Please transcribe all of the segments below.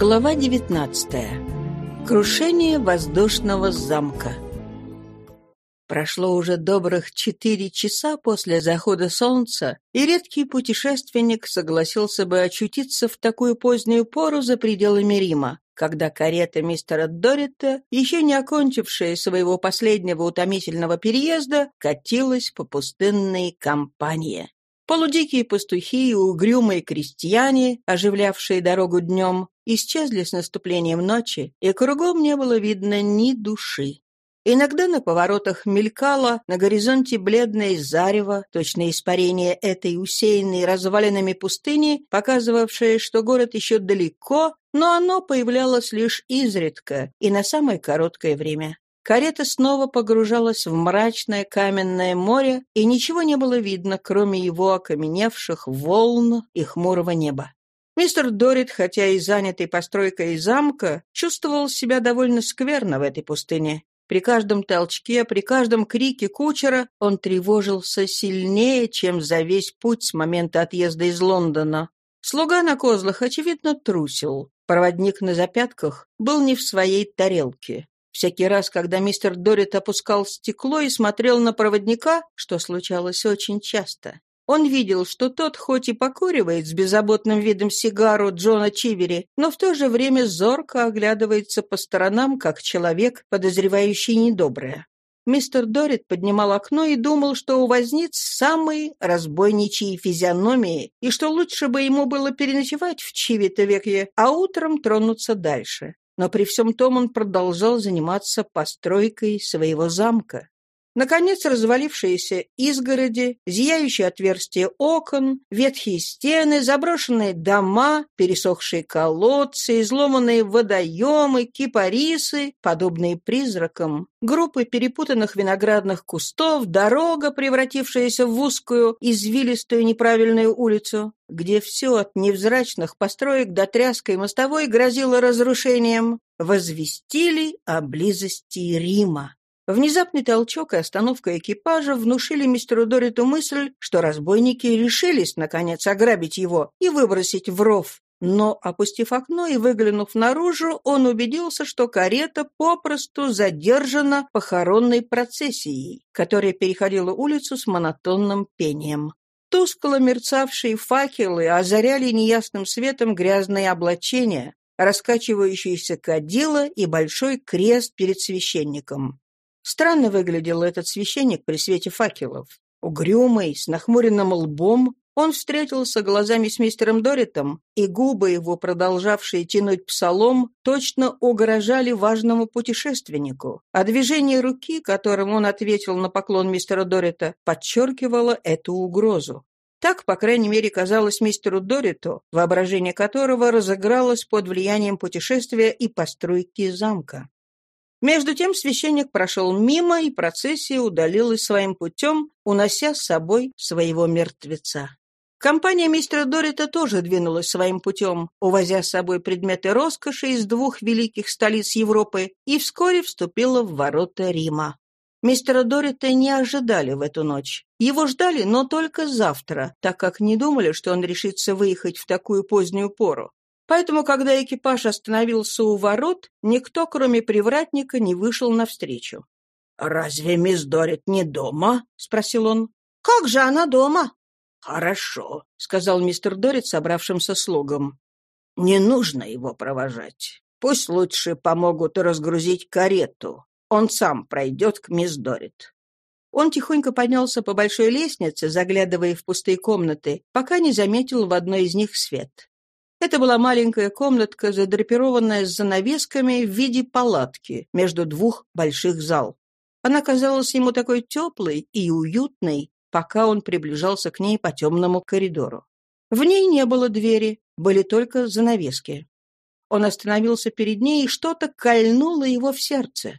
Глава 19. Крушение воздушного замка. Прошло уже добрых четыре часа после захода солнца, и редкий путешественник согласился бы очутиться в такую позднюю пору за пределами Рима, когда карета мистера Дорита, еще не окончившая своего последнего утомительного переезда, катилась по пустынной кампании. Полудикие пастухи и угрюмые крестьяне, оживлявшие дорогу днем, исчезли с наступлением ночи, и кругом не было видно ни души. Иногда на поворотах мелькало на горизонте бледное зарево, точное испарение этой усеянной развалинами пустыни, показывавшее, что город еще далеко, но оно появлялось лишь изредка и на самое короткое время. Карета снова погружалась в мрачное каменное море, и ничего не было видно, кроме его окаменевших волн и хмурого неба. Мистер Дорит, хотя и занятый постройкой замка, чувствовал себя довольно скверно в этой пустыне. При каждом толчке, при каждом крике кучера он тревожился сильнее, чем за весь путь с момента отъезда из Лондона. Слуга на козлах, очевидно, трусил. Проводник на запятках был не в своей тарелке. Всякий раз, когда мистер Дорит опускал стекло и смотрел на проводника, что случалось очень часто, он видел, что тот хоть и покуривает с беззаботным видом сигару Джона Чивери, но в то же время зорко оглядывается по сторонам, как человек, подозревающий недоброе. Мистер Дорит поднимал окно и думал, что у возниц самые разбойничьи физиономии, и что лучше бы ему было переночевать в Чивито-Векье, а утром тронуться дальше но при всем том он продолжал заниматься постройкой своего замка. Наконец, развалившиеся изгороди, зияющие отверстия окон, ветхие стены, заброшенные дома, пересохшие колодцы, изломанные водоемы, кипарисы, подобные призракам, группы перепутанных виноградных кустов, дорога, превратившаяся в узкую, извилистую неправильную улицу, где все от невзрачных построек до тряской мостовой грозило разрушением, возвестили о близости Рима. Внезапный толчок и остановка экипажа внушили мистеру Дориту мысль, что разбойники решились, наконец, ограбить его и выбросить в ров. Но, опустив окно и выглянув наружу, он убедился, что карета попросту задержана похоронной процессией, которая переходила улицу с монотонным пением. Тускло мерцавшие факелы озаряли неясным светом грязные облачения, раскачивающиеся кадила и большой крест перед священником. Странно выглядел этот священник при свете факелов. Угрюмый, с нахмуренным лбом, он встретился глазами с мистером Доритом, и губы его, продолжавшие тянуть псалом, точно угрожали важному путешественнику, а движение руки, которым он ответил на поклон мистера Дорита, подчеркивало эту угрозу. Так, по крайней мере, казалось мистеру Дориту, воображение которого разыгралось под влиянием путешествия и постройки замка. Между тем священник прошел мимо, и процессия удалилась своим путем, унося с собой своего мертвеца. Компания мистера Дорита тоже двинулась своим путем, увозя с собой предметы роскоши из двух великих столиц Европы, и вскоре вступила в ворота Рима. Мистера Дорита не ожидали в эту ночь. Его ждали, но только завтра, так как не думали, что он решится выехать в такую позднюю пору. Поэтому, когда экипаж остановился у ворот, никто, кроме привратника, не вышел навстречу. «Разве мисс Дорит не дома?» — спросил он. «Как же она дома?» «Хорошо», — сказал мистер Дорит собравшимся слугам. «Не нужно его провожать. Пусть лучше помогут разгрузить карету. Он сам пройдет к мисс Дорит». Он тихонько поднялся по большой лестнице, заглядывая в пустые комнаты, пока не заметил в одной из них свет. Это была маленькая комнатка, задрапированная с занавесками в виде палатки между двух больших зал. Она казалась ему такой теплой и уютной, пока он приближался к ней по темному коридору. В ней не было двери, были только занавески. Он остановился перед ней, и что-то кольнуло его в сердце.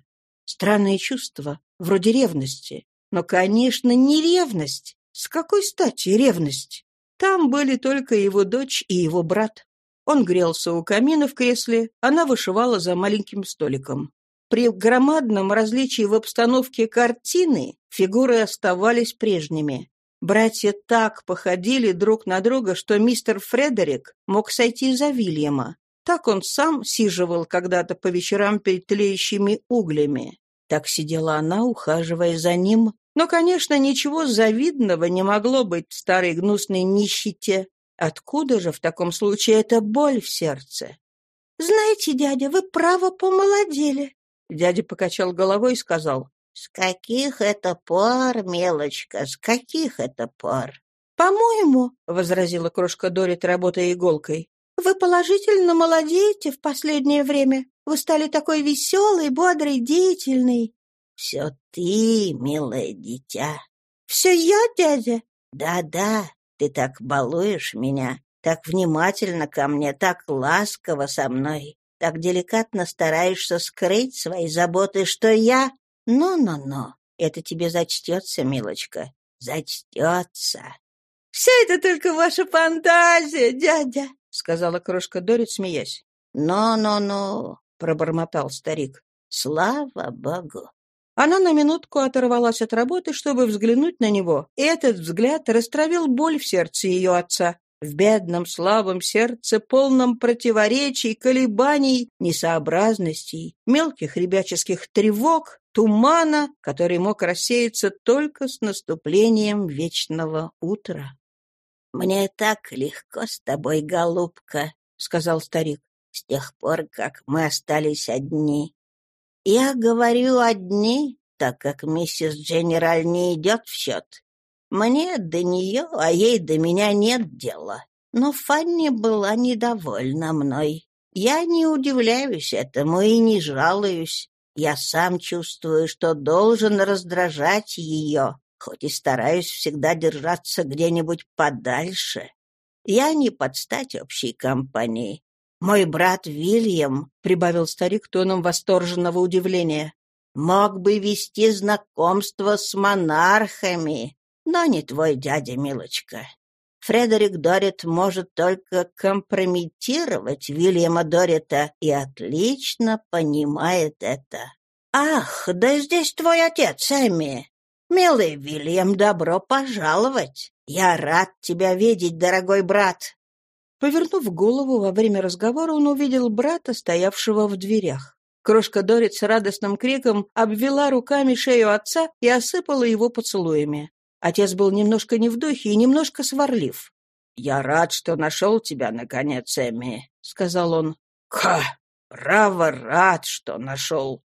Странное чувство, вроде ревности. Но, конечно, не ревность. С какой стати ревность? Там были только его дочь и его брат. Он грелся у камина в кресле, она вышивала за маленьким столиком. При громадном различии в обстановке картины фигуры оставались прежними. Братья так походили друг на друга, что мистер Фредерик мог сойти за Вильяма. Так он сам сиживал когда-то по вечерам перед тлеющими углями. Так сидела она, ухаживая за ним. Но, конечно, ничего завидного не могло быть в старой гнусной нищете. Откуда же в таком случае эта боль в сердце? «Знаете, дядя, вы право помолодели». Дядя покачал головой и сказал. «С каких это пор, мелочка, с каких это пор?» «По-моему», — возразила крошка Дорит, работая иголкой, «вы положительно молодеете в последнее время. Вы стали такой веселый, бодрый, деятельный». «Все ты, милое дитя». «Все я, дядя?» «Да-да, ты так балуешь меня, так внимательно ко мне, так ласково со мной, так деликатно стараешься скрыть свои заботы, что я... Ну-ну-ну, это тебе зачтется, милочка, зачтется». «Все это только ваша фантазия, дядя», — сказала крошка Дорит, смеясь. «Ну-ну-ну», — пробормотал старик. «Слава богу!» Она на минутку оторвалась от работы, чтобы взглянуть на него, и этот взгляд растравил боль в сердце ее отца. В бедном, слабом сердце, полном противоречий, колебаний, несообразностей, мелких ребяческих тревог, тумана, который мог рассеяться только с наступлением вечного утра. «Мне так легко с тобой, голубка», — сказал старик, — «с тех пор, как мы остались одни. Я говорю одни, так как миссис Дженераль не идет в счет. Мне до нее, а ей до меня нет дела. Но Фанни была недовольна мной. Я не удивляюсь этому и не жалуюсь. Я сам чувствую, что должен раздражать ее, хоть и стараюсь всегда держаться где-нибудь подальше. Я не под стать общей компании. Мой брат Вильям, — прибавил старик тоном восторженного удивления, — мог бы вести знакомство с монархами, но не твой дядя, милочка. Фредерик Дорит может только компрометировать Вильяма Дорита и отлично понимает это. «Ах, да здесь твой отец, Эмми! Милый Вильям, добро пожаловать! Я рад тебя видеть, дорогой брат!» Повернув голову во время разговора, он увидел брата, стоявшего в дверях. Крошка Дорит с радостным криком обвела руками шею отца и осыпала его поцелуями. Отец был немножко не в духе и немножко сварлив. «Я рад, что нашел тебя, наконец, Эмми», — сказал он. «Ха! Право рад, что нашел.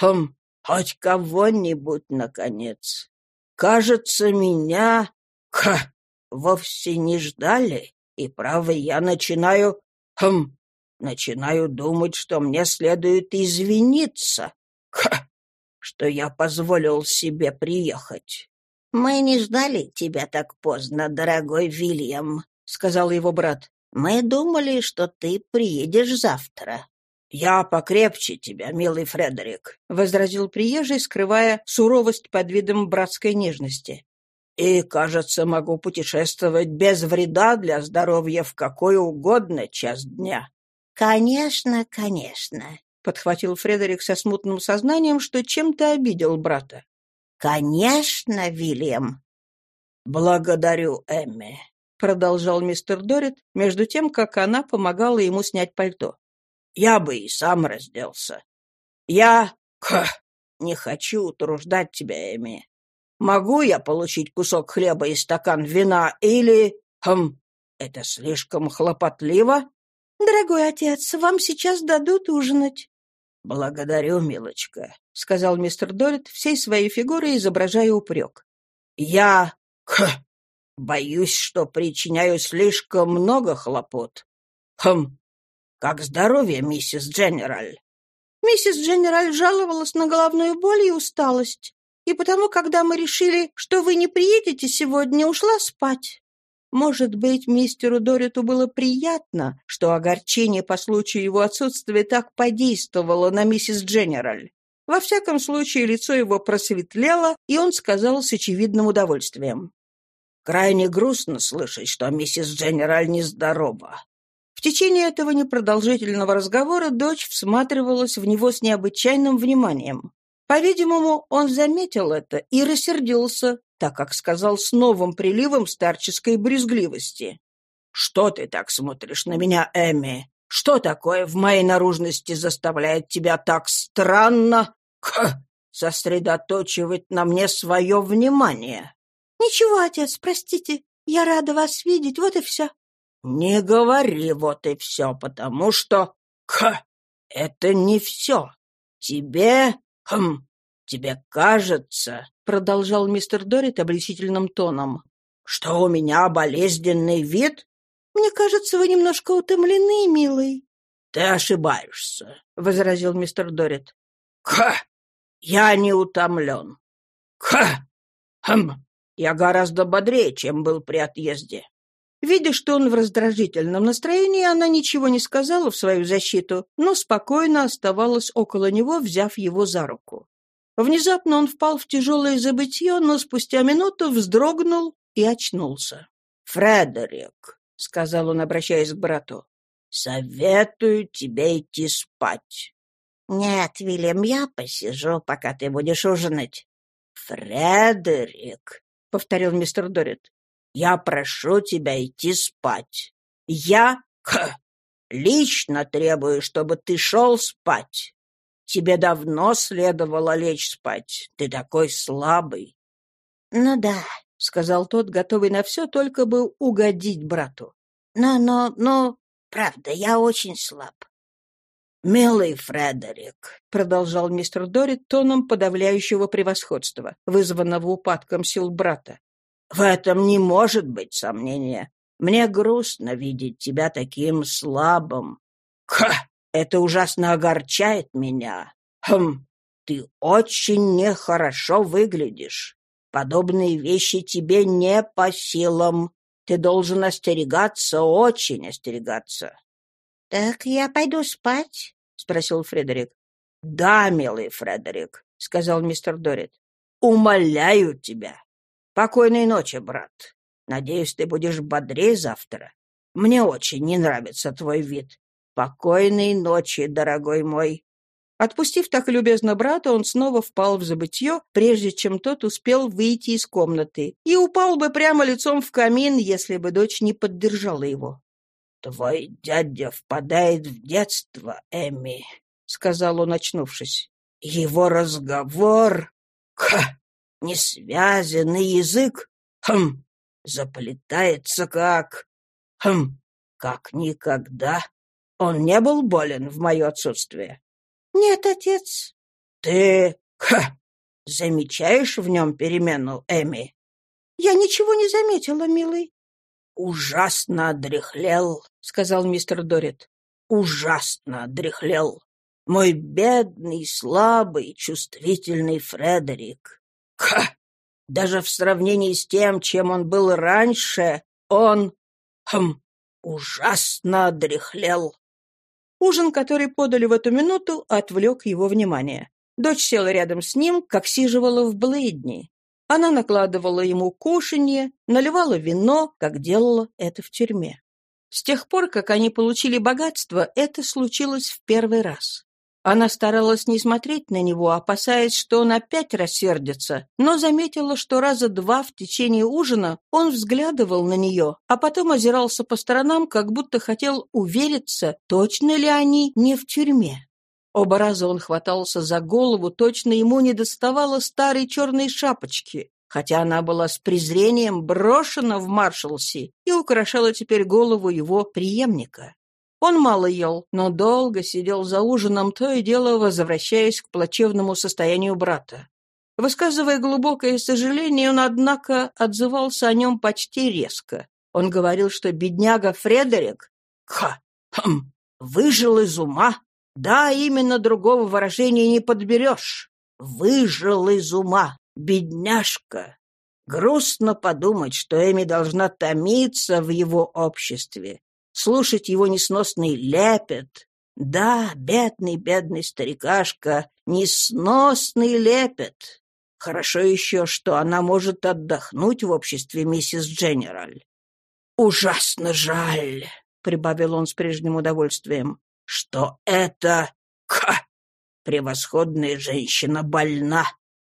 Хм, хоть кого-нибудь, наконец. Кажется, меня... Ха! Вовсе не ждали». И право, я начинаю... Хм... Начинаю думать, что мне следует извиниться. Ха! Что я позволил себе приехать. «Мы не ждали тебя так поздно, дорогой Вильям», — сказал его брат. «Мы думали, что ты приедешь завтра». «Я покрепче тебя, милый Фредерик», — возразил приезжий, скрывая суровость под видом братской нежности. И, кажется, могу путешествовать без вреда для здоровья в какой угодно час дня. Конечно, конечно, подхватил Фредерик со смутным сознанием, что чем-то обидел брата. Конечно, Вильям. Благодарю, Эмми, продолжал мистер Дорит, между тем, как она помогала ему снять пальто. Я бы и сам разделся. Я... Ха, не хочу утруждать тебя, Эми. Могу я получить кусок хлеба и стакан вина или... Хм, это слишком хлопотливо?» «Дорогой отец, вам сейчас дадут ужинать». «Благодарю, милочка», — сказал мистер Дорит, всей своей фигурой изображая упрек. «Я... Х, боюсь, что причиняю слишком много хлопот. Хм, как здоровье, миссис Дженераль?» Миссис Дженераль жаловалась на головную боль и усталость и потому, когда мы решили, что вы не приедете сегодня, ушла спать». Может быть, мистеру Дориту было приятно, что огорчение по случаю его отсутствия так подействовало на миссис Дженераль. Во всяком случае, лицо его просветлело, и он сказал с очевидным удовольствием. «Крайне грустно слышать, что миссис Дженераль нездорова». В течение этого непродолжительного разговора дочь всматривалась в него с необычайным вниманием. По-видимому, он заметил это и рассердился, так как сказал с новым приливом старческой брезгливости. «Что ты так смотришь на меня, Эми? Что такое в моей наружности заставляет тебя так странно х, сосредоточивать на мне свое внимание?» «Ничего, отец, простите. Я рада вас видеть, вот и все». «Не говори «вот и все», потому что... Ха! Это не все. Тебе... Хм... Тебе кажется, — продолжал мистер Дорит обличительным тоном, — что у меня болезненный вид? Мне кажется, вы немножко утомлены, милый. Ты ошибаешься, — возразил мистер Дорит. Ха! Я не утомлен. Ха! Хм! Я гораздо бодрее, чем был при отъезде. Видя, что он в раздражительном настроении, она ничего не сказала в свою защиту, но спокойно оставалась около него, взяв его за руку. Внезапно он впал в тяжелое забытье, но спустя минуту вздрогнул и очнулся. «Фредерик», — сказал он, обращаясь к брату, — «советую тебе идти спать». «Нет, Вильям, я посижу, пока ты будешь ужинать». «Фредерик», — повторил мистер Дорит, — «я прошу тебя идти спать. Я ха, лично требую, чтобы ты шел спать. Тебе давно следовало лечь спать. Ты такой слабый. — Ну да, — сказал тот, готовый на все, только бы угодить брату. — Но, но, но, правда, я очень слаб. — Милый Фредерик, — продолжал мистер Дорит тоном подавляющего превосходства, вызванного упадком сил брата, — в этом не может быть сомнения. Мне грустно видеть тебя таким слабым. Ха! Это ужасно огорчает меня. Хм, ты очень нехорошо выглядишь. Подобные вещи тебе не по силам. Ты должен остерегаться, очень остерегаться. — Так я пойду спать? — спросил Фредерик. — Да, милый Фредерик, — сказал мистер Дорит. — Умоляю тебя. Покойной ночи, брат. Надеюсь, ты будешь бодрее завтра. Мне очень не нравится твой вид. «Покойной ночи, дорогой мой!» Отпустив так любезно брата, он снова впал в забытье, прежде чем тот успел выйти из комнаты, и упал бы прямо лицом в камин, если бы дочь не поддержала его. «Твой дядя впадает в детство, Эми», — сказал он, очнувшись. «Его разговор... Ха! Несвязанный язык... Хм! Заплетается как... Хм! Как никогда. Он не был болен в мое отсутствие? — Нет, отец. — Ты... Ха! Замечаешь в нем перемену, Эми? — Я ничего не заметила, милый. — Ужасно одряхлел, — сказал мистер Дорит. — Ужасно одряхлел. Мой бедный, слабый, чувствительный Фредерик. Ха! Даже в сравнении с тем, чем он был раньше, он... Хм, ужасно одряхлел. Ужин, который подали в эту минуту, отвлек его внимание. Дочь села рядом с ним, как сиживала в бледни. Она накладывала ему кушанье, наливала вино, как делала это в тюрьме. С тех пор, как они получили богатство, это случилось в первый раз. Она старалась не смотреть на него, опасаясь, что он опять рассердится, но заметила, что раза два в течение ужина он взглядывал на нее, а потом озирался по сторонам, как будто хотел увериться, точно ли они не в тюрьме. Оба раза он хватался за голову, точно ему не доставало старой черной шапочки, хотя она была с презрением брошена в маршалси и украшала теперь голову его преемника. Он мало ел, но долго сидел за ужином, то и дело возвращаясь к плачевному состоянию брата. Высказывая глубокое сожаление, он, однако, отзывался о нем почти резко. Он говорил, что бедняга Фредерик ха, хм, выжил из ума. Да, именно другого выражения не подберешь. Выжил из ума, бедняжка. Грустно подумать, что Эми должна томиться в его обществе слушать его несносный лепет. Да, бедный, бедный старикашка, несносный лепет. Хорошо еще, что она может отдохнуть в обществе миссис Дженераль. «Ужасно жаль», — прибавил он с прежним удовольствием, — «что это... Ха! Превосходная женщина больна».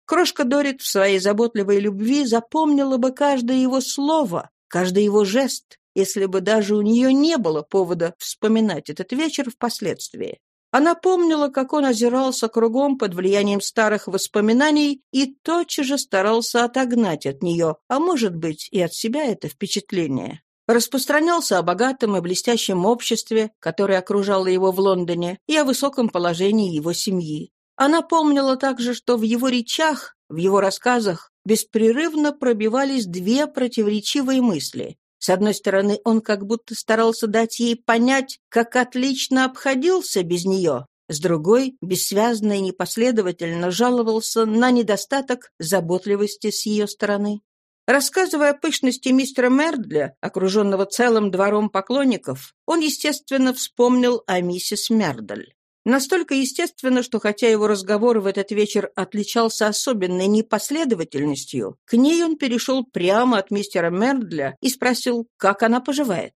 Крошка Дорит в своей заботливой любви запомнила бы каждое его слово, каждый его жест, если бы даже у нее не было повода вспоминать этот вечер впоследствии. Она помнила, как он озирался кругом под влиянием старых воспоминаний и тотчас же старался отогнать от нее, а может быть и от себя это впечатление. Распространялся о богатом и блестящем обществе, которое окружало его в Лондоне, и о высоком положении его семьи. Она помнила также, что в его речах, в его рассказах беспрерывно пробивались две противоречивые мысли. С одной стороны, он как будто старался дать ей понять, как отлично обходился без нее. С другой, бессвязно и непоследовательно жаловался на недостаток заботливости с ее стороны. Рассказывая о пышности мистера Мердля, окруженного целым двором поклонников, он, естественно, вспомнил о миссис Мердль. Настолько естественно, что хотя его разговор в этот вечер отличался особенной непоследовательностью, к ней он перешел прямо от мистера Мердля и спросил, как она поживает.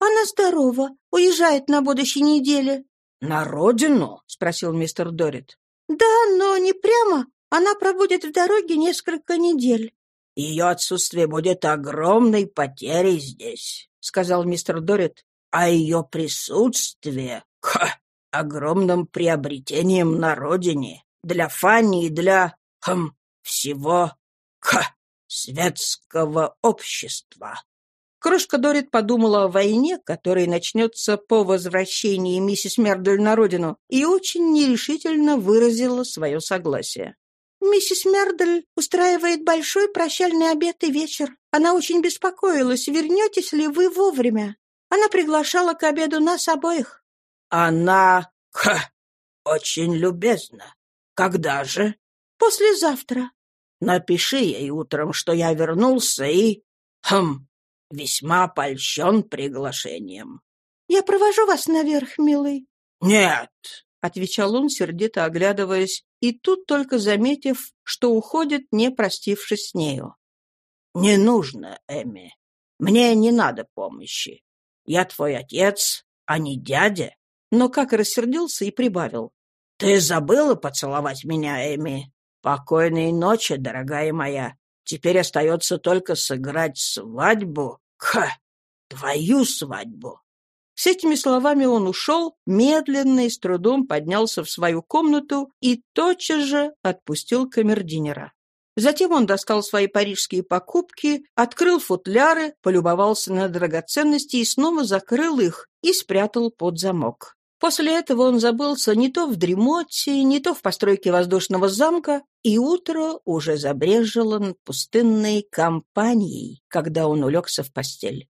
«Она здорова, уезжает на будущей неделе». «На родину?» — спросил мистер Дорит. «Да, но не прямо. Она пробудет в дороге несколько недель». «Ее отсутствие будет огромной потерей здесь», — сказал мистер Дорит. «А ее присутствие... Ха! Огромным приобретением на родине, для Фанни и для, хм, всего, ха, светского общества. Крошка Дорит подумала о войне, которая начнется по возвращении миссис Мердель на родину, и очень нерешительно выразила свое согласие. «Миссис Мердель устраивает большой прощальный обед и вечер. Она очень беспокоилась, вернетесь ли вы вовремя. Она приглашала к обеду нас обоих. Она... Ха! Очень любезна. Когда же? Послезавтра. Напиши ей утром, что я вернулся и... Хм, весьма польщен приглашением. Я провожу вас наверх, милый. Нет, — отвечал он, сердито оглядываясь, и тут только заметив, что уходит, не простившись с нею. «Не нужно, Эми. Мне не надо помощи. Я твой отец, а не дядя но как рассердился и прибавил. «Ты забыла поцеловать меня, Эми? Покойной ночи, дорогая моя. Теперь остается только сыграть свадьбу. Ха! Твою свадьбу!» С этими словами он ушел, медленно и с трудом поднялся в свою комнату и тотчас же отпустил камердинера. Затем он достал свои парижские покупки, открыл футляры, полюбовался на драгоценности и снова закрыл их и спрятал под замок. После этого он забылся не то в дремоте, не то в постройке воздушного замка, и утро уже забрежило над пустынной компанией, когда он улегся в постель.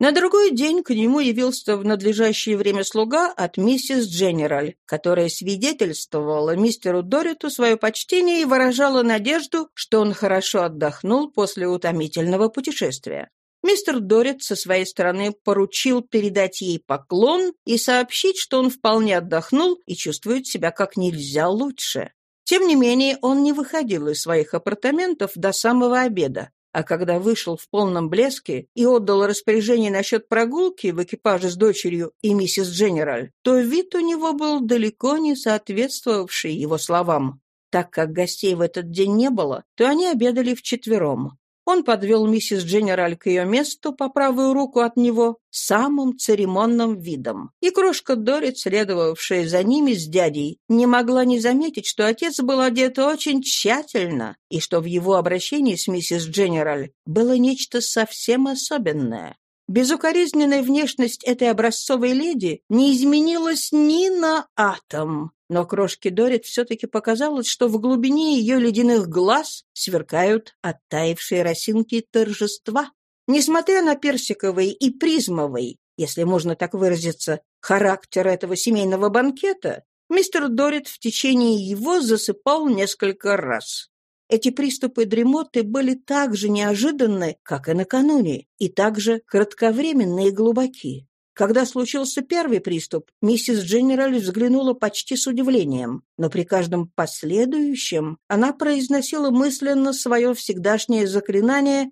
На другой день к нему явился в надлежащее время слуга от миссис Дженераль, которая свидетельствовала мистеру Дориту свое почтение и выражала надежду, что он хорошо отдохнул после утомительного путешествия. Мистер Дорит со своей стороны поручил передать ей поклон и сообщить, что он вполне отдохнул и чувствует себя как нельзя лучше. Тем не менее, он не выходил из своих апартаментов до самого обеда, а когда вышел в полном блеске и отдал распоряжение насчет прогулки в экипаже с дочерью и миссис Дженераль, то вид у него был далеко не соответствовавший его словам. Так как гостей в этот день не было, то они обедали вчетвером. Он подвел миссис Дженераль к ее месту по правую руку от него самым церемонным видом. И крошка Дорит, следовавшая за ними с дядей, не могла не заметить, что отец был одет очень тщательно, и что в его обращении с миссис Дженераль было нечто совсем особенное. Безукоризненная внешность этой образцовой леди не изменилась ни на атом. Но крошке Дорит все-таки показалось, что в глубине ее ледяных глаз сверкают оттаившие росинки торжества. Несмотря на персиковый и призмовый, если можно так выразиться, характер этого семейного банкета, мистер Дорит в течение его засыпал несколько раз. Эти приступы дремоты были так же неожиданны, как и накануне, и так же кратковременны и глубоки. Когда случился первый приступ, миссис Дженераль взглянула почти с удивлением, но при каждом последующем она произносила мысленно свое всегдашнее заклинание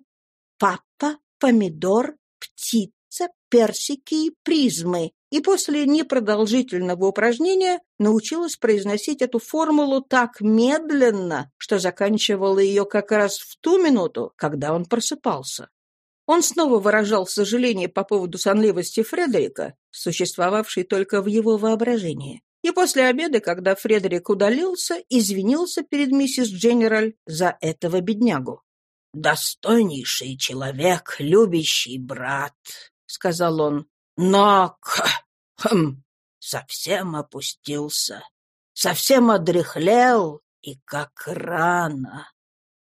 «Папа, помидор, птица, персики и призмы», и после непродолжительного упражнения научилась произносить эту формулу так медленно, что заканчивала ее как раз в ту минуту, когда он просыпался. Он снова выражал сожаление по поводу сонливости Фредерика, существовавшей только в его воображении. И после обеда, когда Фредерик удалился, извинился перед миссис Дженераль за этого беднягу. «Достойнейший человек, любящий брат», — сказал он, — «но, хм, совсем опустился, совсем одряхлел и как рано».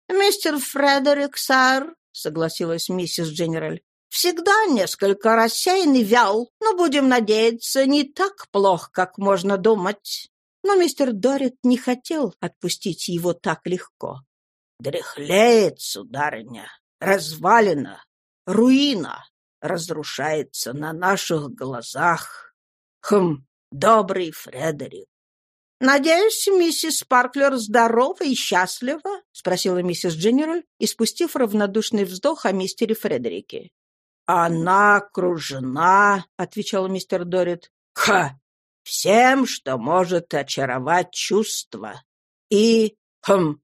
«Мистер Фредерик, сэр», — согласилась миссис Дженераль, Всегда несколько рассеян и вял, но, будем надеяться, не так плохо, как можно думать. Но мистер Дорит не хотел отпустить его так легко. «Дряхлеет, сударыня, развалина, руина, разрушается на наших глазах. Хм, добрый Фредерик, «Надеюсь, миссис Парклер здорова и счастлива?» — спросила миссис Дженераль, испустив равнодушный вздох о мистере Фредерике. «Она окружена», — отвечал мистер Дорит, — «ха! Всем, что может очаровать чувства. И, хм,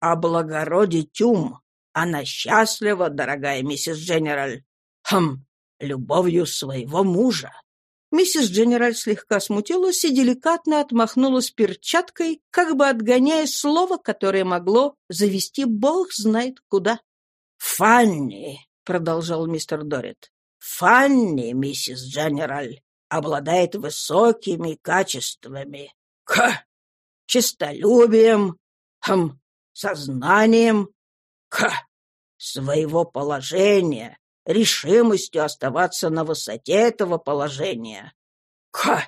облагородить ум. Она счастлива, дорогая миссис Дженераль, хм, любовью своего мужа». Миссис Дженераль слегка смутилась и деликатно отмахнулась перчаткой, как бы отгоняя слово, которое могло завести бог знает куда. «Фанни!» продолжал мистер Дорит. «Фанни, миссис Дженераль, обладает высокими качествами. Ха! Честолюбием, хм, сознанием, ха! Своего положения, решимостью оставаться на высоте этого положения. Ха!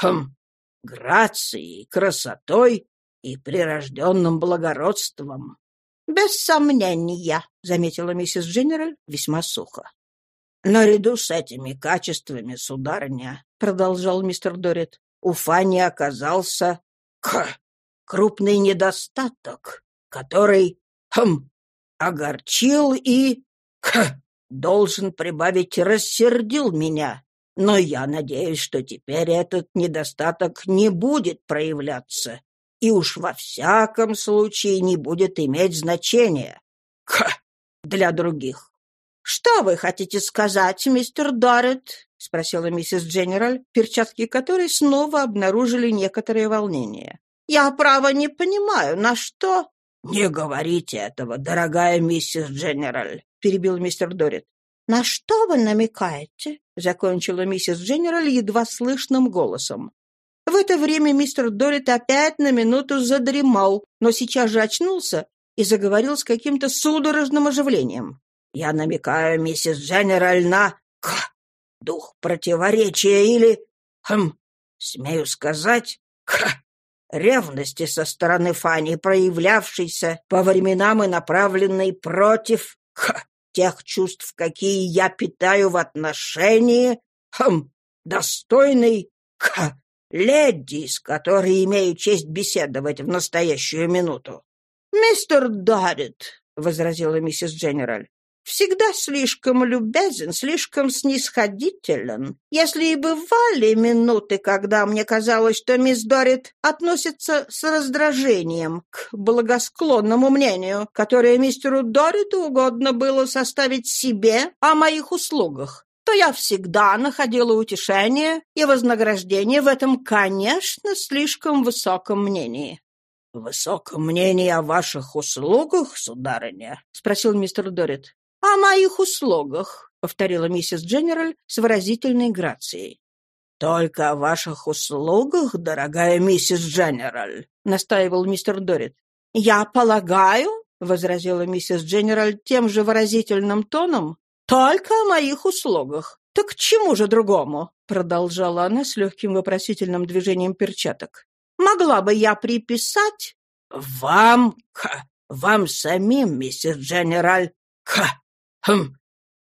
Хм! Грацией, красотой и прирожденным благородством. «Без сомнения», — заметила миссис Дженераль весьма сухо. «Наряду с этими качествами, сударыня», — продолжал мистер Дорит, «у Фанни оказался к, крупный недостаток, который, хм, огорчил и, к, должен прибавить, рассердил меня. Но я надеюсь, что теперь этот недостаток не будет проявляться, и уж во всяком случае не будет иметь значения. Ха! Для других. «Что вы хотите сказать, мистер Доррет?» — спросила миссис Дженераль, перчатки которой снова обнаружили некоторое волнение. «Я, право, не понимаю, на что...» «Не говорите этого, дорогая миссис Дженераль», — перебил мистер Доррит. «На что вы намекаете?» — закончила миссис Дженераль едва слышным голосом. В это время мистер Дорит опять на минуту задремал, но сейчас же очнулся и заговорил с каким-то судорожным оживлением. «Я намекаю, миссис Дженераль, на... Х, дух противоречия или... Хм, смею сказать... Х, ревности со стороны Фани, проявлявшейся по временам и направленной против... Х, тех чувств, какие я питаю в отношении... Хм, достойной... Х, леди, с которой имею честь беседовать в настоящую минуту. — Мистер Даррит, — возразила миссис Дженераль, — всегда слишком любезен, слишком снисходителен. Если и бывали минуты, когда мне казалось, что мисс Дорит относится с раздражением к благосклонному мнению, которое мистеру Дориту угодно было составить себе о моих услугах, то я всегда находила утешение и вознаграждение в этом, конечно, слишком высоком мнении. — Высоком мнении о ваших услугах, сударыня? — спросил мистер Дорит. — О моих услугах, — повторила миссис Дженераль с выразительной грацией. — Только о ваших услугах, дорогая миссис Дженераль, — настаивал мистер Дорит. — Я полагаю, — возразила миссис Дженераль тем же выразительным тоном, «Только о моих услугах. Так к чему же другому?» Продолжала она с легким вопросительным движением перчаток. «Могла бы я приписать...» «Вам... Ха, вам самим, миссис Дженераль... Ха, хм,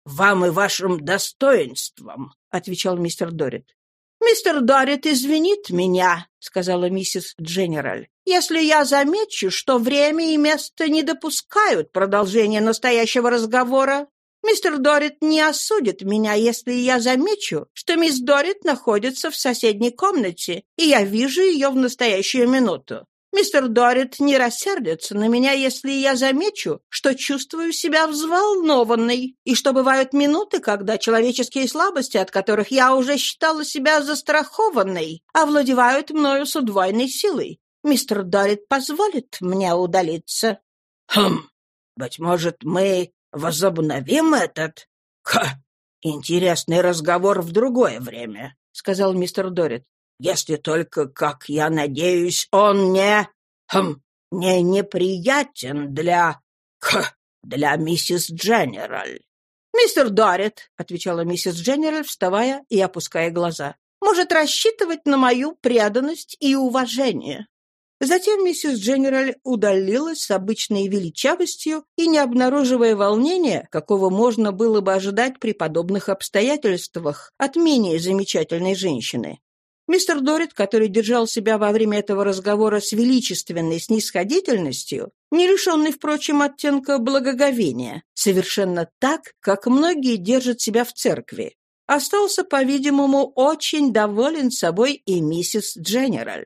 вам и вашим достоинствам», — отвечал мистер Дорит. «Мистер Дорит извинит меня», — сказала миссис Дженераль, «если я замечу, что время и место не допускают продолжения настоящего разговора. Мистер Дорит не осудит меня, если я замечу, что мисс Дорит находится в соседней комнате, и я вижу ее в настоящую минуту. Мистер Дорит не рассердится на меня, если я замечу, что чувствую себя взволнованной, и что бывают минуты, когда человеческие слабости, от которых я уже считала себя застрахованной, овладевают мною с удвоенной силой. Мистер Дорит позволит мне удалиться. Хм, быть может, мы возобновим этот... Ха, интересный разговор в другое время, — сказал мистер Дорит. Если только, как я надеюсь, он не... Хм, не неприятен для... Х, для миссис Дженераль. «Мистер Дорит», — отвечала миссис Дженераль, вставая и опуская глаза, «может рассчитывать на мою преданность и уважение». Затем миссис Дженераль удалилась с обычной величавостью и не обнаруживая волнения, какого можно было бы ожидать при подобных обстоятельствах от менее замечательной женщины. Мистер Дорит, который держал себя во время этого разговора с величественной снисходительностью, не лишенный, впрочем, оттенка благоговения, совершенно так, как многие держат себя в церкви, остался, по-видимому, очень доволен собой и миссис Дженераль.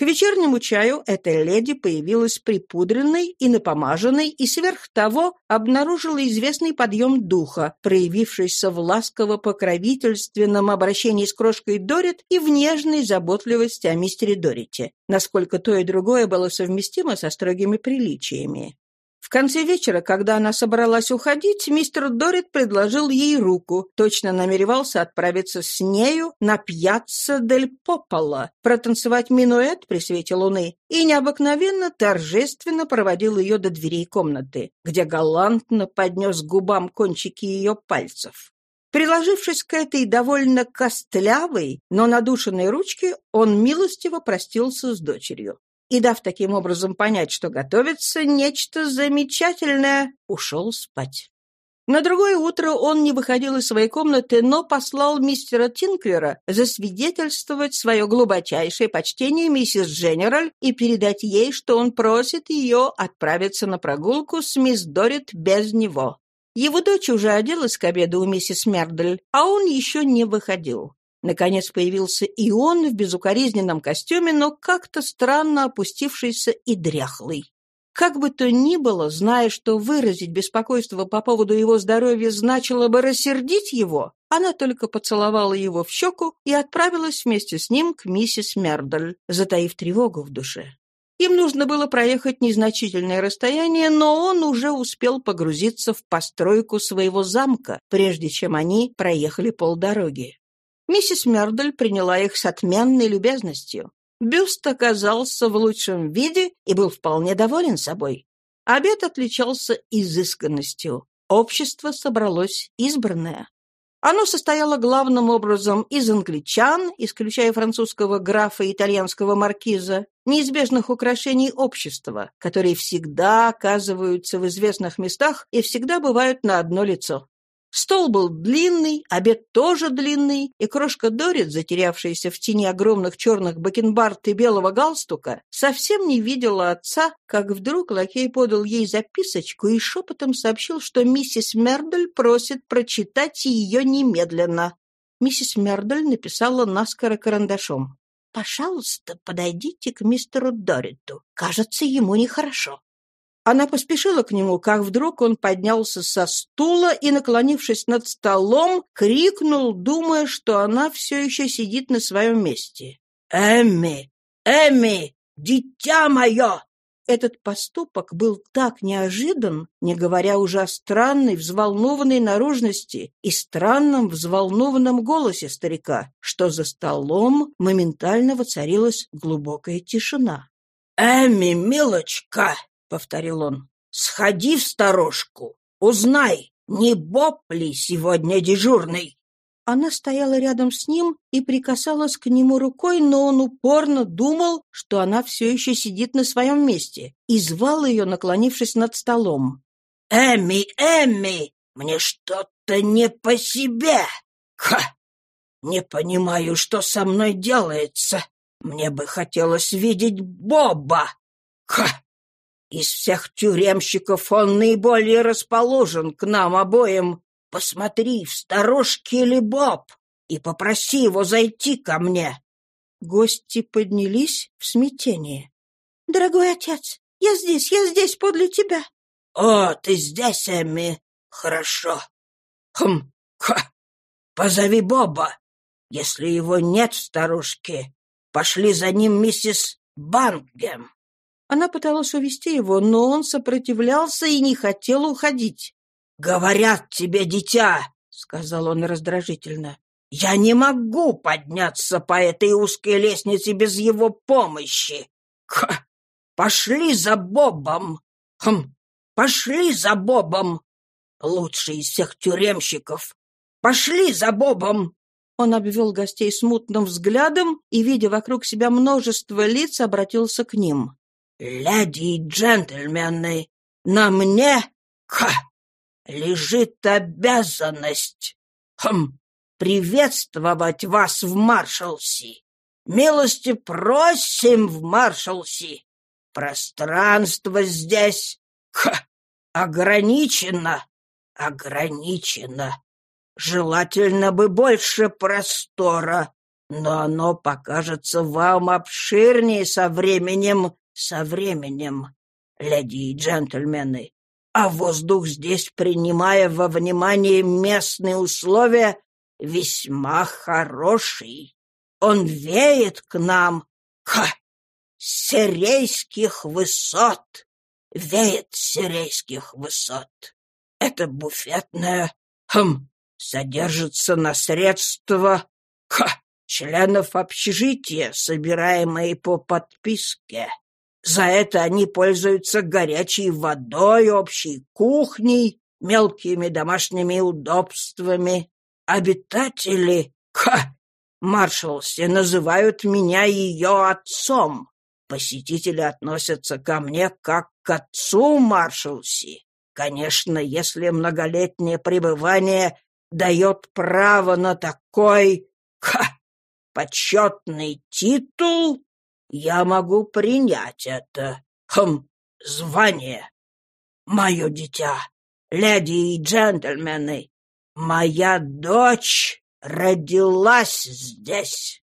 К вечернему чаю эта леди появилась припудренной и напомаженной и сверх того обнаружила известный подъем духа, проявившийся в ласково-покровительственном обращении с крошкой Дорит и в нежной заботливости о мистере Дорите, насколько то и другое было совместимо со строгими приличиями. Конце вечера, когда она собралась уходить, мистер Дорит предложил ей руку, точно намеревался отправиться с нею на пьяцца дель Попола, протанцевать минуэт при свете луны, и необыкновенно торжественно проводил ее до дверей комнаты, где галантно поднес губам кончики ее пальцев. Приложившись к этой довольно костлявой, но надушенной ручке, он милостиво простился с дочерью и, дав таким образом понять, что готовится нечто замечательное, ушел спать. На другое утро он не выходил из своей комнаты, но послал мистера Тинклера засвидетельствовать свое глубочайшее почтение миссис Дженераль и передать ей, что он просит ее отправиться на прогулку с мисс Дорит без него. Его дочь уже оделась к обеду у миссис Мердель, а он еще не выходил. Наконец появился и он в безукоризненном костюме, но как-то странно опустившийся и дряхлый. Как бы то ни было, зная, что выразить беспокойство по поводу его здоровья значило бы рассердить его, она только поцеловала его в щеку и отправилась вместе с ним к миссис Мердаль, затаив тревогу в душе. Им нужно было проехать незначительное расстояние, но он уже успел погрузиться в постройку своего замка, прежде чем они проехали полдороги. Миссис Мёрдель приняла их с отменной любезностью. Бюст оказался в лучшем виде и был вполне доволен собой. Обед отличался изысканностью. Общество собралось избранное. Оно состояло главным образом из англичан, исключая французского графа и итальянского маркиза, неизбежных украшений общества, которые всегда оказываются в известных местах и всегда бывают на одно лицо. Стол был длинный, обед тоже длинный, и крошка Дорит, затерявшаяся в тени огромных черных бакенбард и белого галстука, совсем не видела отца, как вдруг лакей подал ей записочку и шепотом сообщил, что миссис Мердель просит прочитать ее немедленно. Миссис Мердель написала наскоро карандашом. «Пожалуйста, подойдите к мистеру Дориту. Кажется, ему нехорошо». Она поспешила к нему, как вдруг он поднялся со стула и, наклонившись над столом, крикнул, думая, что она все еще сидит на своем месте. «Эмми! Эмми! Дитя мое!» Этот поступок был так неожидан, не говоря уже о странной, взволнованной наружности и странном, взволнованном голосе старика, что за столом моментально воцарилась глубокая тишина. «Эмми, милочка!» Повторил он. «Сходи в сторожку, узнай, не Боб ли сегодня дежурный?» Она стояла рядом с ним и прикасалась к нему рукой, но он упорно думал, что она все еще сидит на своем месте, и звал ее, наклонившись над столом. «Эмми, Эмми, мне что-то не по себе! Ха! Не понимаю, что со мной делается. Мне бы хотелось видеть Боба! Ха! Из всех тюремщиков он наиболее расположен к нам обоим. Посмотри, в сторожке ли Боб, и попроси его зайти ко мне». Гости поднялись в смятении. «Дорогой отец, я здесь, я здесь, подле тебя». «О, ты здесь, Эмми? Хорошо. Хм, ха. Позови Боба. Если его нет старушки, пошли за ним миссис Бангем». Она пыталась увести его, но он сопротивлялся и не хотел уходить. «Говорят тебе, дитя!» — сказал он раздражительно. «Я не могу подняться по этой узкой лестнице без его помощи. Ха! Пошли за Бобом! Хм! Пошли за Бобом! Лучший из всех тюремщиков! Пошли за Бобом!» Он обвел гостей смутным взглядом и, видя вокруг себя множество лиц, обратился к ним. «Леди и джентльмены, на мне... Ха! лежит обязанность хм, приветствовать вас в Маршалси. Милости просим в Маршалси. Пространство здесь ха, ограничено, ограничено. Желательно бы больше простора, но оно покажется вам обширнее со временем, со временем, леди и джентльмены а воздух здесь, принимая во внимание местные условия, весьма хороший. Он веет к нам, ха, с сирийских высот, веет с сирийских высот. Это буфетная, хм, содержится на средства, ха, членов общежития, собираемые по подписке. За это они пользуются горячей водой, общей кухней, мелкими домашними удобствами. Обитатели, ха, маршалсе, называют меня ее отцом. Посетители относятся ко мне как к отцу маршалси. Конечно, если многолетнее пребывание дает право на такой, ха, почетный титул, я могу принять это, хм, звание. Мое дитя, леди и джентльмены, моя дочь родилась здесь.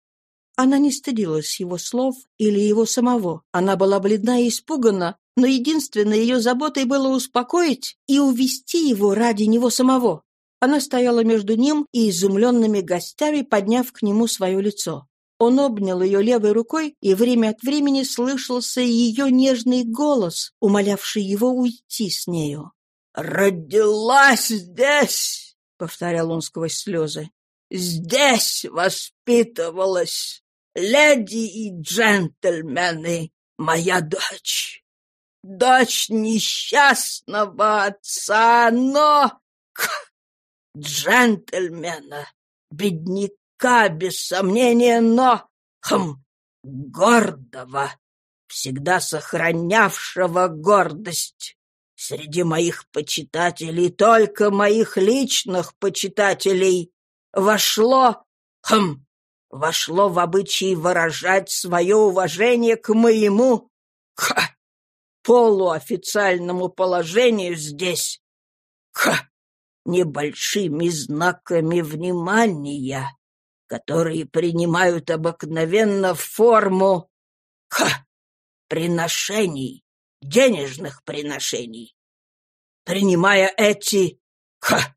Она не стыдилась его слов или его самого. Она была бледна и испугана, но единственной ее заботой было успокоить и увести его ради него самого. Она стояла между ним и изумленными гостями, подняв к нему свое лицо. Он обнял ее левой рукой, и время от времени слышался ее нежный голос, умолявший его уйти с нею. «Родилась здесь!» — повторял он сквозь слезы. «Здесь воспитывалась леди и джентльмены, моя дочь, дочь несчастного отца, но джентльмена, бедняка дурака, без сомнения, но... Хм, гордого, всегда сохранявшего гордость. Среди моих почитателей, только моих личных почитателей, вошло... Хм, вошло в обычай выражать свое уважение к моему... Ха! полуофициальному положению здесь. Ха! Небольшими знаками внимания которые принимают обыкновенно форму ха, приношений, денежных приношений. Принимая эти ха,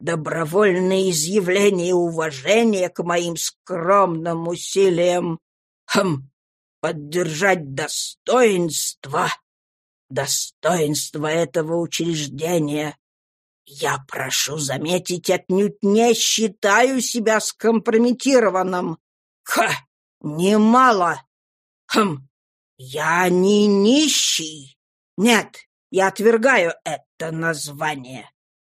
добровольные изъявления уважения к моим скромным усилиям, хм, поддержать достоинство, достоинство этого учреждения, я прошу заметить, отнюдь не считаю себя скомпрометированным. Ха! Немало. Хм! Я не нищий. Нет, я отвергаю это название.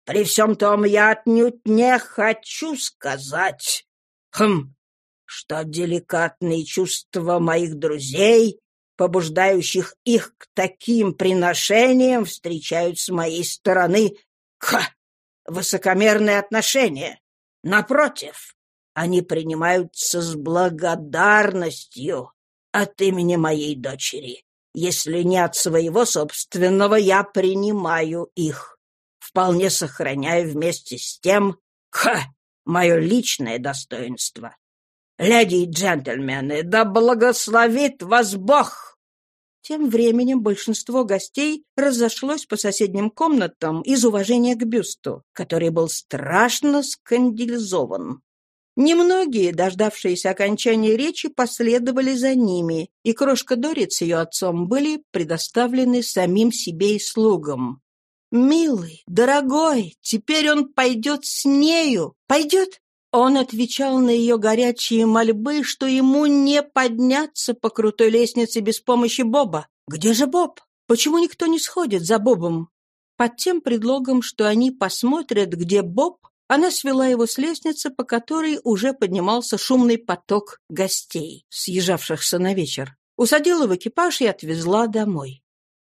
При всем том я отнюдь не хочу сказать, хм, что деликатные чувства моих друзей, побуждающих их к таким приношениям, встречают с моей стороны Ха! Высокомерные отношения. Напротив, они принимаются с благодарностью от имени моей дочери. Если не от своего собственного, я принимаю их, вполне сохраняя вместе с тем, ха, мое личное достоинство. Леди и джентльмены, да благословит вас Бог! Тем временем большинство гостей разошлось по соседним комнатам из уважения к бюсту, который был страшно скандализован. Немногие, дождавшиеся окончания речи, последовали за ними, и крошка Дорит с ее отцом были предоставлены самим себе и слугам. «Милый, дорогой, теперь он пойдет с нею. Пойдет?» Он отвечал на ее горячие мольбы, что ему не подняться по крутой лестнице без помощи Боба. Где же Боб? Почему никто не сходит за Бобом? Под тем предлогом, что они посмотрят, где Боб, она свела его с лестницы, по которой уже поднимался шумный поток гостей, съезжавшихся на вечер. Усадила в экипаж и отвезла домой.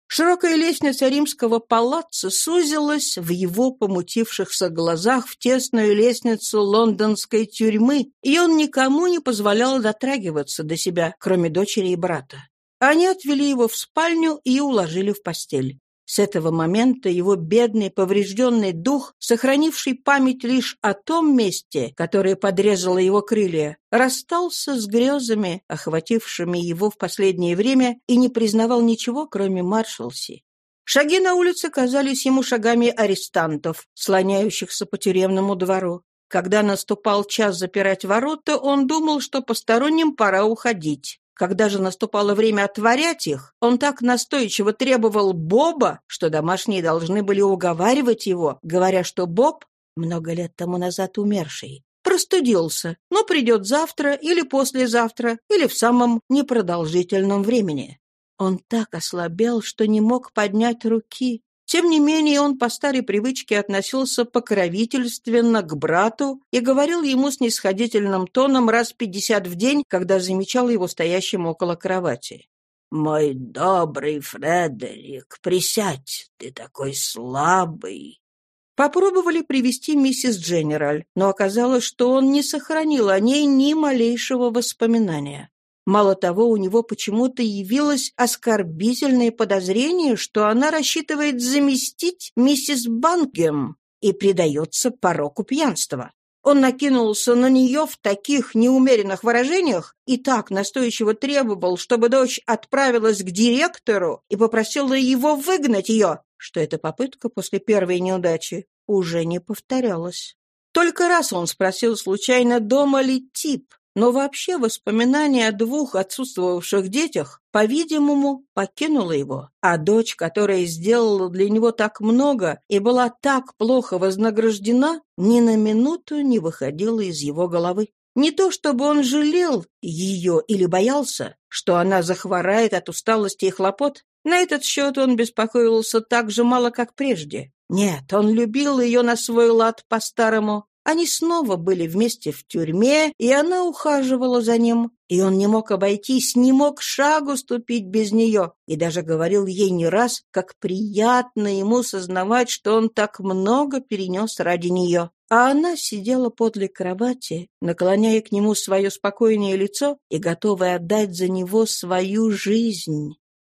Широкая лестница римского палаца сузилась в его помутившихся глазах в тесную лестницу лондонской тюрьмы, и он никому не позволял дотрагиваться до себя, кроме дочери и брата. Они отвели его в спальню и уложили в постель. С этого момента его бедный поврежденный дух, сохранивший память лишь о том месте, которое подрезало его крылья, расстался с грезами, охватившими его в последнее время, и не признавал ничего, кроме маршалси. Шаги на улице казались ему шагами арестантов, слоняющихся по тюремному двору. Когда наступал час запирать ворота, он думал, что посторонним пора уходить. Когда же наступало время отворять их, он так настойчиво требовал Боба, что домашние должны были уговаривать его, говоря, что Боб, много лет тому назад умерший, простудился, но придет завтра или послезавтра, или в самом непродолжительном времени. Он так ослабел, что не мог поднять руки, тем не менее, он по старой привычке относился покровительственно к брату и говорил ему с нисходительным тоном раз пятьдесят в день, когда замечал его стоящим около кровати. «Мой добрый Фредерик, присядь, ты такой слабый». Попробовали привести миссис Дженераль, но оказалось, что он не сохранил о ней ни малейшего воспоминания. Мало того, у него почему-то явилось оскорбительное подозрение, что она рассчитывает заместить миссис Бангем и предается пороку пьянства. Он накинулся на нее в таких неумеренных выражениях и так настойчиво требовал, чтобы дочь отправилась к директору и попросила его выгнать ее, что эта попытка после первой неудачи уже не повторялась. Только раз он спросил случайно, дома ли тип, но вообще воспоминание о двух отсутствовавших детях, по-видимому, покинуло его, а дочь, которая сделала для него так много и была так плохо вознаграждена, ни на минуту не выходила из его головы. Не то чтобы он жалел ее или боялся, что она захворает от усталости и хлопот. На этот счет он беспокоился так же мало, как прежде. Нет, он любил ее на свой лад по-старому, они снова были вместе в тюрьме, и она ухаживала за ним. И он не мог обойтись, не мог шагу ступить без нее. И даже говорил ей не раз, как приятно ему сознавать, что он так много перенес ради нее. А она сидела подле кровати, наклоняя к нему свое спокойное лицо и готовая отдать за него свою жизнь.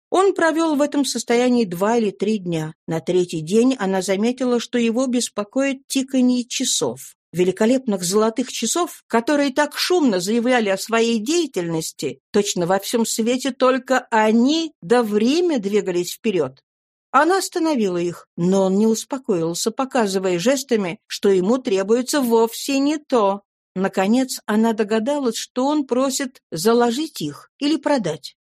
Он провел в этом состоянии два или три дня. На третий день она заметила, что его беспокоит тиканье часов великолепных золотых часов, которые так шумно заявляли о своей деятельности, точно во всем свете только они до время двигались вперед. Она остановила их, но он не успокоился, показывая жестами, что ему требуется вовсе не то. Наконец, она догадалась, что он просит заложить их или продать.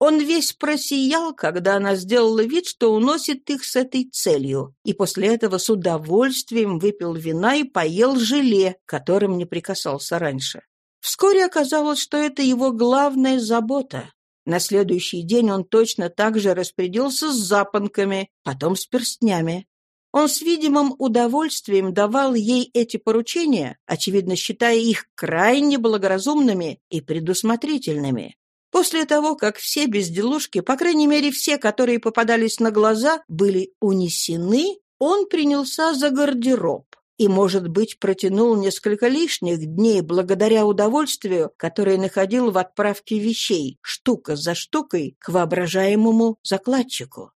Он весь просиял, когда она сделала вид, что уносит их с этой целью, и после этого с удовольствием выпил вина и поел желе, которым не прикасался раньше. Вскоре оказалось, что это его главная забота. На следующий день он точно так же распорядился с запонками, потом с перстнями. Он с видимым удовольствием давал ей эти поручения, очевидно считая их крайне благоразумными и предусмотрительными. После того, как все безделушки, по крайней мере все, которые попадались на глаза, были унесены, он принялся за гардероб и, может быть, протянул несколько лишних дней благодаря удовольствию, которое находил в отправке вещей, штука за штукой, к воображаемому закладчику.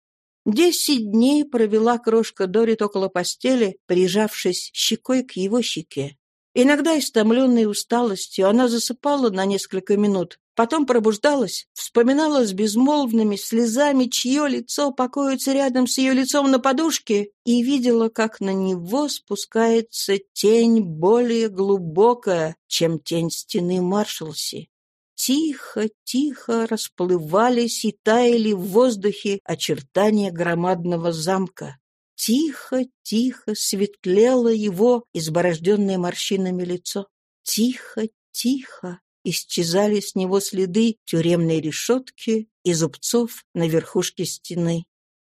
Десять дней провела крошка Дорит около постели, прижавшись щекой к его щеке. Иногда, истомленной усталостью, она засыпала на несколько минут, Потом пробуждалась, вспоминала с безмолвными слезами, чье лицо покоится рядом с ее лицом на подушке, и видела, как на него спускается тень более глубокая, чем тень стены Маршалси. Тихо-тихо расплывались и таяли в воздухе очертания громадного замка. Тихо-тихо светлело его изборожденное морщинами лицо. Тихо-тихо исчезали с него следы тюремной решетки и зубцов на верхушке стены.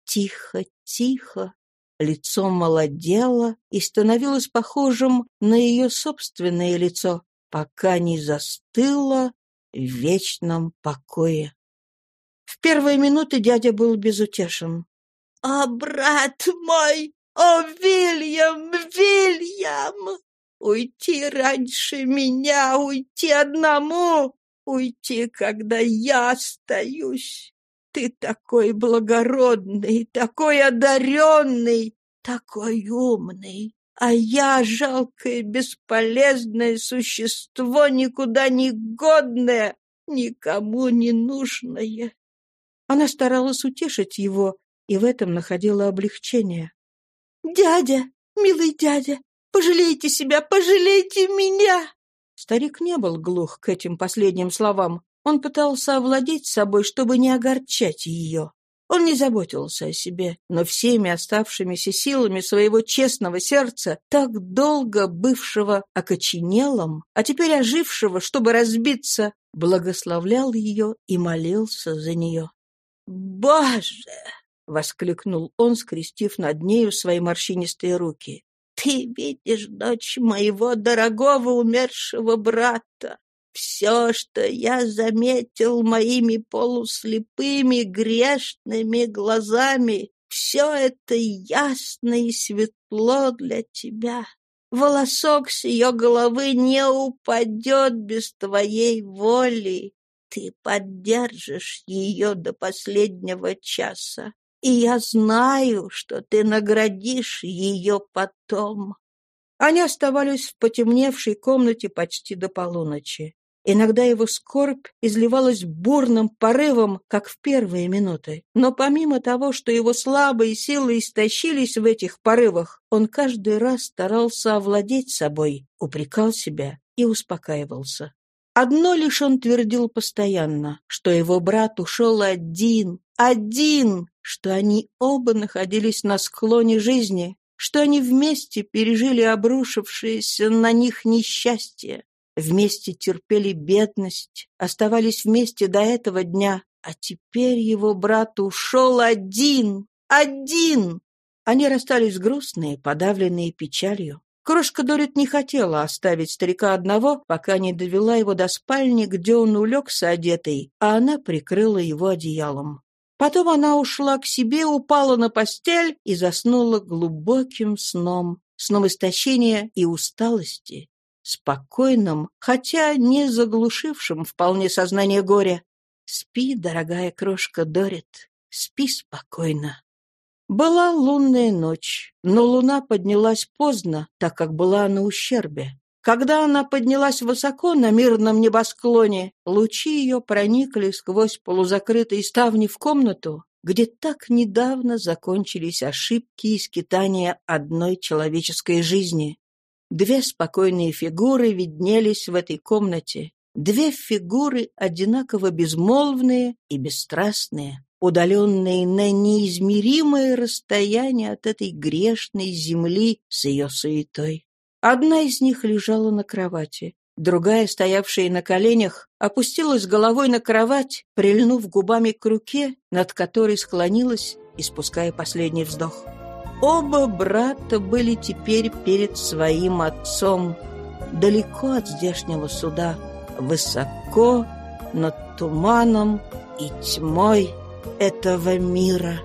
Тихо-тихо лицо молодело и становилось похожим на ее собственное лицо, пока не застыло в вечном покое. В первые минуты дядя был безутешен. «О, брат мой! О, Вильям! Вильям! Уйти раньше меня, уйти одному, уйти, когда я остаюсь. Ты такой благородный, такой одаренный, такой умный, а я жалкое, бесполезное существо, никуда не годное, никому не нужное. Она старалась утешить его, и в этом находила облегчение. «Дядя, милый дядя, Пожалейте себя, пожалейте меня!» Старик не был глух к этим последним словам. Он пытался овладеть собой, чтобы не огорчать ее. Он не заботился о себе, но всеми оставшимися силами своего честного сердца, так долго бывшего окоченелым, а теперь ожившего, чтобы разбиться, благословлял ее и молился за нее. «Боже!» — воскликнул он, скрестив над нею свои морщинистые руки. Ты видишь дочь моего дорогого умершего брата. Все, что я заметил моими полуслепыми грешными глазами, все это ясно и светло для тебя. Волосок с ее головы не упадет без твоей воли. Ты поддержишь ее до последнего часа и я знаю, что ты наградишь ее потом». Они оставались в потемневшей комнате почти до полуночи. Иногда его скорбь изливалась бурным порывом, как в первые минуты. Но помимо того, что его слабые силы истощились в этих порывах, он каждый раз старался овладеть собой, упрекал себя и успокаивался. Одно лишь он твердил постоянно, что его брат ушел один, один, что они оба находились на склоне жизни, что они вместе пережили обрушившееся на них несчастье, вместе терпели бедность, оставались вместе до этого дня, а теперь его брат ушел один, один. Они расстались грустные, подавленные печалью. Крошка Дорит не хотела оставить старика одного, пока не довела его до спальни, где он улегся одетый, а она прикрыла его одеялом. Потом она ушла к себе, упала на постель и заснула глубоким сном, сном истощения и усталости, спокойным, хотя не заглушившим вполне сознание горя. Спи, дорогая крошка Дорит, спи спокойно. Была лунная ночь, но луна поднялась поздно, так как была на ущербе. Когда она поднялась высоко на мирном небосклоне, лучи ее проникли сквозь полузакрытые ставни в комнату, где так недавно закончились ошибки и скитания одной человеческой жизни. Две спокойные фигуры виднелись в этой комнате. Две фигуры одинаково безмолвные и бесстрастные, удаленные на неизмеримое расстояние от этой грешной земли с ее суетой. Одна из них лежала на кровати. Другая, стоявшая на коленях, опустилась головой на кровать, прильнув губами к руке, над которой склонилась, испуская последний вздох. Оба брата были теперь перед своим отцом, далеко от здешнего суда, высоко над туманом и тьмой этого мира.